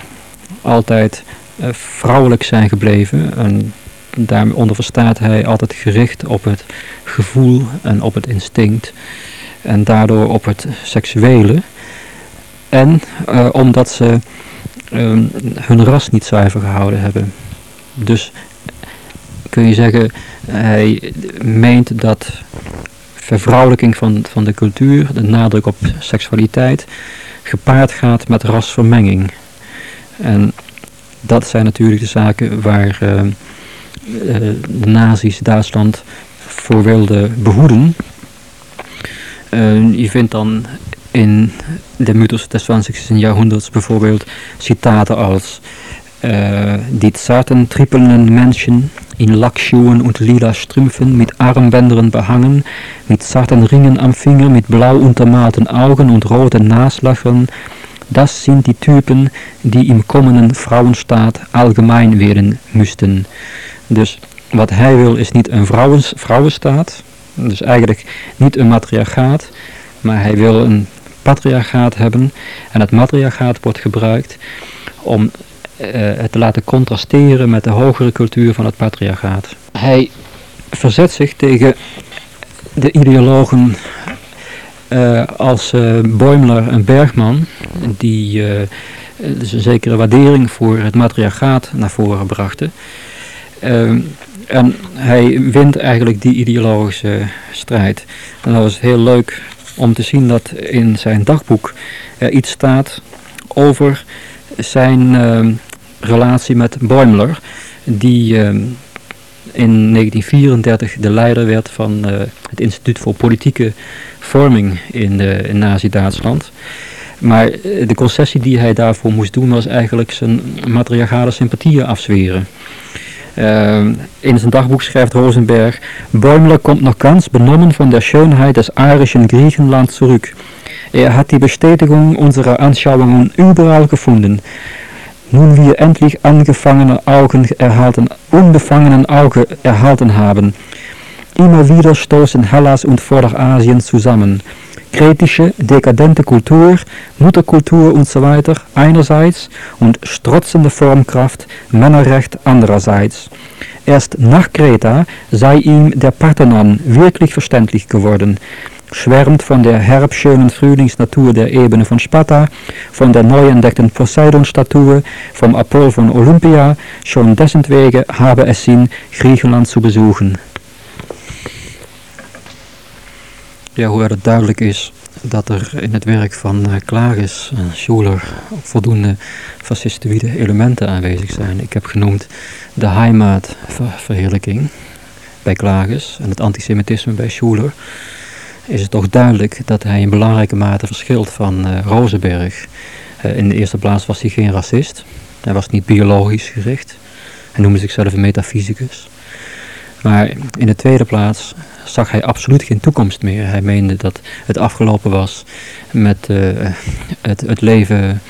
altijd vrouwelijk zijn gebleven. En daaronder verstaat hij altijd gericht op het gevoel en op het instinct. En daardoor op het seksuele. En uh, omdat ze ehm, hun ras niet zuiver gehouden hebben. Dus kun je zeggen, hij meent dat vervrouwelijking van, van de cultuur, de nadruk op seksualiteit, gepaard gaat met rasvermenging. En dat zijn natuurlijk de zaken waar uh, de nazi's Duitsland voor wilden behoeden. Uh, je vindt dan in de Mythos des 20e jahrhunderts bijvoorbeeld citaten als uh, Die zarten trippelnden Menschen in Lackschuhen und lila Strümpfen mit Armbändern behangen, mit zarten Ringen am Finger, mit blau untermalten Augen und roten Naslöchern, das sind die Typen die im kommenden Vrouwenstaat allgemein werden müssten. Dus wat hij wil is niet een vrouwens, vrouwenstaat, dus eigenlijk niet een matriarchaat, maar hij wil een patriarchaat hebben. En het matriarchaat wordt gebruikt om uh, het te laten contrasteren met de hogere cultuur van het patriarchaat. Hij verzet zich tegen de ideologen uh, als uh, Boimler en Bergman, die dus een zekere waardering voor het matriarchaat naar voren brachten. En hij wint eigenlijk die ideologische strijd. En dat was heel leuk om te zien dat in zijn dagboek er iets staat over zijn uh, relatie met Boimler, die uh, in 1934 de leider werd van uh, het Instituut voor Politieke Vorming in, in Nazi-Duitsland. Maar de concessie die hij daarvoor moest doen was eigenlijk zijn matriarchale sympathieën afzweren. Uh, in zijn Dagbuch schreibt Rosenberg, Bäumler kommt noch ganz benommen von der Schönheit des arischen Griechenland zurück. Er hat die Bestätigung unserer Anschauungen überall gefunden. Nun wir endlich angefangene Augen erhalten, unbefangenen Auge erhalten haben. Immer wieder stoßen Hellas und Vorderasien zusammen. Kretische, dekadente Kultur, Mutterkultur und so einerseits und strotzende Formkraft, Männerrecht andererseits. Erst nach Kreta sei ihm der Parthenon wirklich verständlich geworden. Schwärmt von der herbschönen Frühlingsnatur der Ebene von Sparta, von der neu entdeckten Poseidon-Statue, vom Apoll von Olympia, schon dessentwege habe es Sinn, Griechenland zu besuchen. ja, hoe het duidelijk is dat er in het werk van uh, Klaris en Schuler voldoende fascistoïde elementen aanwezig zijn. Ik heb genoemd de heimatverheerlijking bij Klaris en het antisemitisme bij Schuler. Is het toch duidelijk dat hij in belangrijke mate verschilt van uh, Rosenberg. Uh, in de eerste plaats was hij geen racist. Hij was niet biologisch gericht. Hij noemde zichzelf een metafysicus. Maar in de tweede plaats zag hij absoluut geen toekomst meer. Hij meende dat het afgelopen was met uh, het, het leven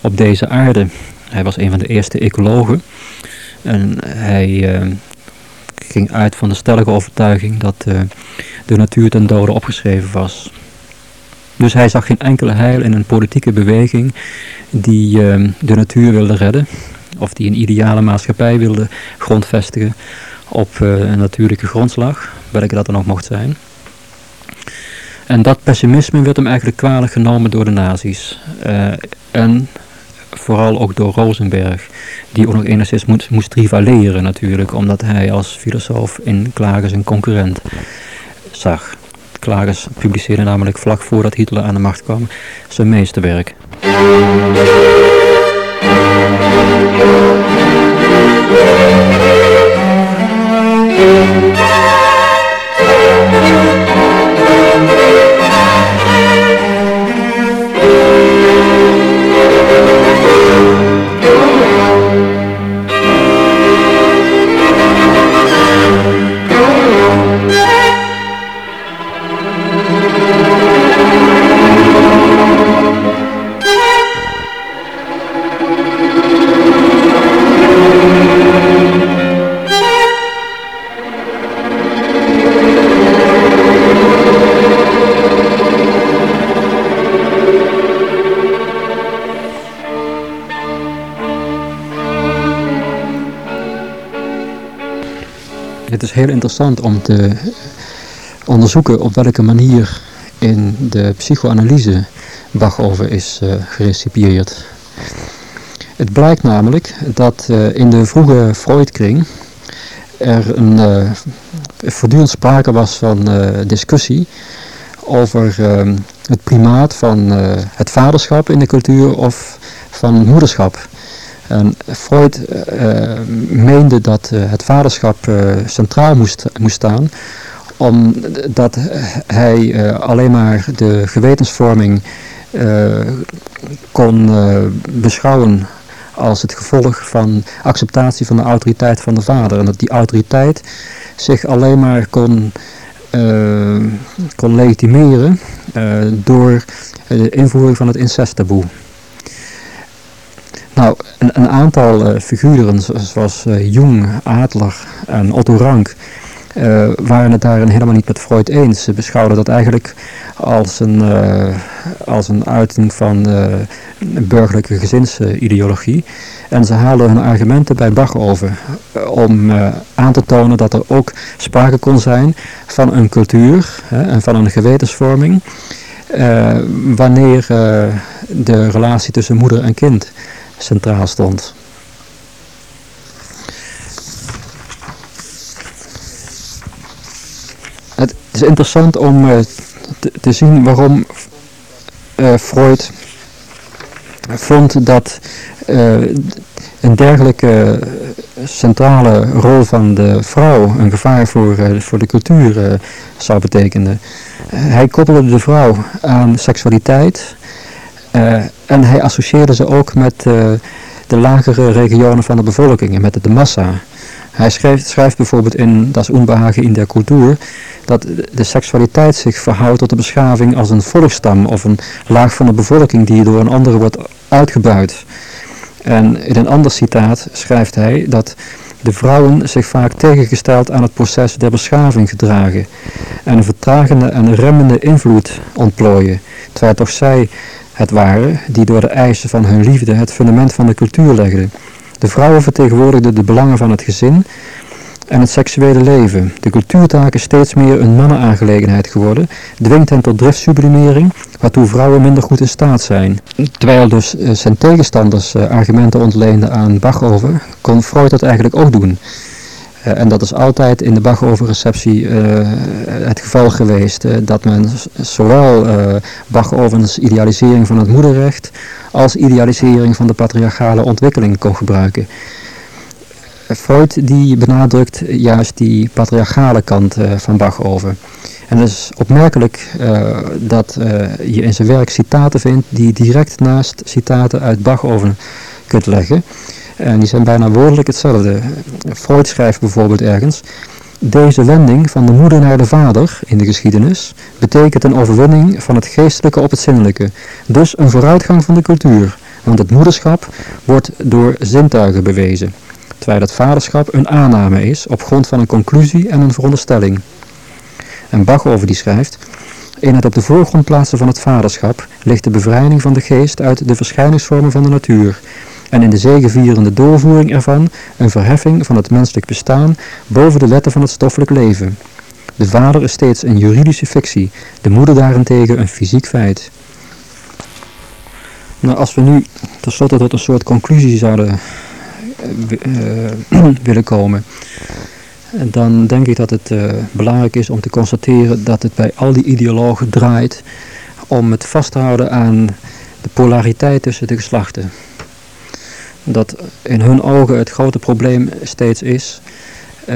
op deze aarde. Hij was een van de eerste ecologen. En hij ging uit van de stellige overtuiging dat uh, de natuur ten dode opgeschreven was. Dus hij zag geen enkele heil in een politieke beweging die de natuur wilde redden. Of die een ideale maatschappij wilde grondvestigen op een natuurlijke grondslag welke dat dan ook mocht zijn. En dat pessimisme werd hem eigenlijk kwalijk genomen door de nazi's. Uh, en vooral ook door Rosenberg, die ook nog enigszins moest, moest rivaleren natuurlijk, omdat hij als filosoof in Klages een concurrent zag. Klages publiceerde namelijk vlak voordat Hitler aan de macht kwam zijn meesterwerk. Heel interessant om te onderzoeken op welke manier in de psychoanalyse Bach over is uh, gerecipieerd. Het blijkt namelijk dat in de vroege Freudkring er een, voortdurend sprake was van discussie over het primaat van het vaderschap in de cultuur of van moederschap. En Freud meende dat het vaderschap centraal moest, staan, omdat hij alleen maar de gewetensvorming kon beschouwen als het gevolg van acceptatie van de autoriteit van de vader. En dat die autoriteit zich alleen maar kon, kon legitimeren door de invoering van het incesttaboe. Nou, een, aantal figuren zoals Jung, Adler en Otto Rank uh, waren het daarin helemaal niet met Freud eens. Ze beschouwden dat eigenlijk als een, als een uiting van uh, burgerlijke gezinsideologie. En ze haalden hun argumenten bij Bach over om aan te tonen dat er ook sprake kon zijn van een cultuur en van een gewetensvorming. wanneer de relatie tussen moeder en kind centraal stond. Het is interessant om uh, te, zien waarom uh, Freud vond dat uh, een dergelijke centrale rol van de vrouw een gevaar voor, voor de cultuur zou betekenen. hij koppelde de vrouw aan seksualiteit en hij associeerde ze ook met de lagere regionen van de bevolking en met de massa. Hij schrijft, schrijft bijvoorbeeld in Das Unbehagen in der Kultur dat de seksualiteit zich verhoudt tot de beschaving als een volkstam of een laag van de bevolking die door een andere wordt uitgebuit. En in een ander citaat schrijft hij dat de vrouwen zich vaak tegengesteld aan het proces der beschaving gedragen en een vertragende en remmende invloed ontplooien, terwijl toch zij het waren die door de eisen van hun liefde het fundament van de cultuur legden. De vrouwen vertegenwoordigden de belangen van het gezin en het seksuele leven. De cultuurtaak is steeds meer een mannenaangelegenheid geworden, dwingt hen tot driftsublimering, waartoe vrouwen minder goed in staat zijn. Terwijl dus uh, zijn tegenstanders uh, argumenten ontleenden aan Bachover, kon Freud dat eigenlijk ook doen. Uh, en dat is altijd in de Bachover-receptie het geval geweest, dat men zowel Bachovens idealisering van het moederrecht als idealisering van de patriarchale ontwikkeling kon gebruiken. Freud die benadrukt juist die patriarchale kant van Bach over. En het is opmerkelijk dat uh, je in zijn werk citaten vindt die direct naast citaten uit Bach over kunt leggen. En die zijn bijna woordelijk hetzelfde. Freud schrijft bijvoorbeeld ergens... Deze wending van de moeder naar de vader in de geschiedenis betekent een overwinning van het geestelijke op het zinnelijke. Dus een vooruitgang van de cultuur, want het moederschap wordt door zintuigen bewezen terwijl het vaderschap een aanname is op grond van een conclusie en een veronderstelling. En Bach over die schrijft, in het op de voorgrond plaatsen van het vaderschap ligt de bevrijding van de geest uit de verschijningsvormen van de natuur en in de zegevierende doorvoering ervan een verheffing van het menselijk bestaan boven de wetten van het stoffelijk leven. De vader is steeds een juridische fictie, de moeder daarentegen een fysiek feit. Nou, als we nu tenslotte tot een soort conclusie zouden uh, [CLEARS THROAT] willen komen. En dan denk ik dat het uh, belangrijk is om te constateren dat het bij al die ideologen draait om het vast te houden aan de polariteit tussen de geslachten. Dat in hun ogen het grote probleem steeds is uh,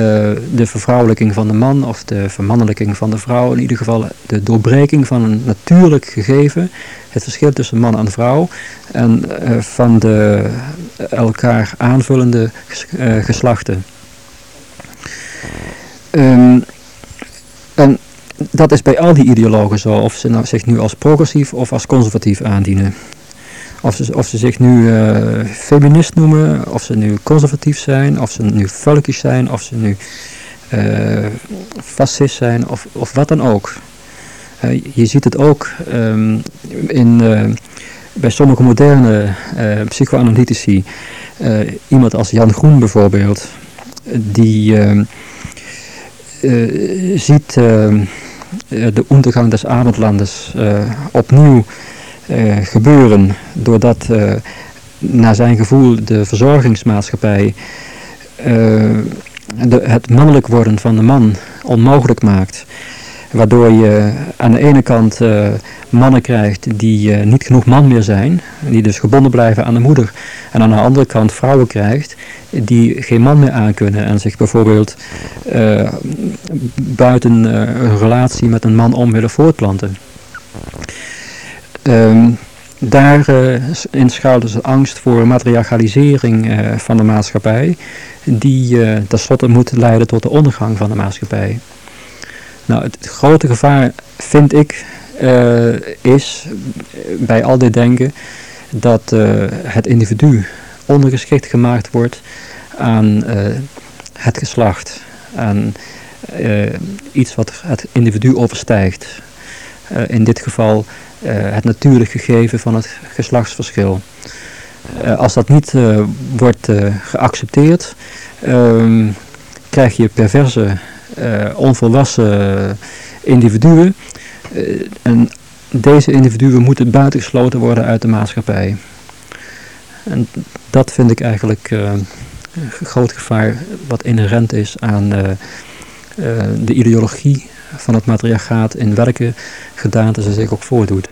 de vervrouwelijking van de man of de vermannelijking van de vrouw. In ieder geval de doorbreking van een natuurlijk gegeven. Het verschil tussen man en vrouw. En uh, van de elkaar aanvullende uh, geslachten. Um, en dat is bij al die ideologen zo. Of ze nou zich nu als progressief of als conservatief aandienen. Of ze, of ze zich nu uh, feminist noemen, of ze nu conservatief zijn, of ze nu volkisch zijn, of ze nu uh, fascist zijn, of, of wat dan ook. Uh, je ziet het ook um, in, bij sommige moderne psychoanalytici. iemand als Jan Groen bijvoorbeeld, die ehm, ziet ehm, de ondergang des Abendlandes opnieuw gebeuren doordat uh, naar zijn gevoel de verzorgingsmaatschappij de, het mannelijk worden van de man onmogelijk maakt. Waardoor je aan de ene kant mannen krijgt die niet genoeg man meer zijn, die dus gebonden blijven aan de moeder. En aan de andere kant vrouwen krijgt die geen man meer aankunnen en zich bijvoorbeeld buiten een relatie met een man om willen voortplanten. Um, Daarin schuilt dus angst voor matriarchalisering van de maatschappij, die tenslotte moet leiden tot de ondergang van de maatschappij. Nou, het grote gevaar vind ik is bij al dit denken dat het individu ondergeschikt gemaakt wordt aan het geslacht, aan iets wat het individu overstijgt. in dit geval het natuurlijk gegeven van het geslachtsverschil. als dat niet wordt geaccepteerd, ehm, krijg je perverse onvolwassen individuen. En deze individuen moeten buitengesloten worden uit de maatschappij. En dat vind ik eigenlijk een groot gevaar wat inherent is aan de ideologie van het matriarchaat in welke gedaante ze zich ook voordoet.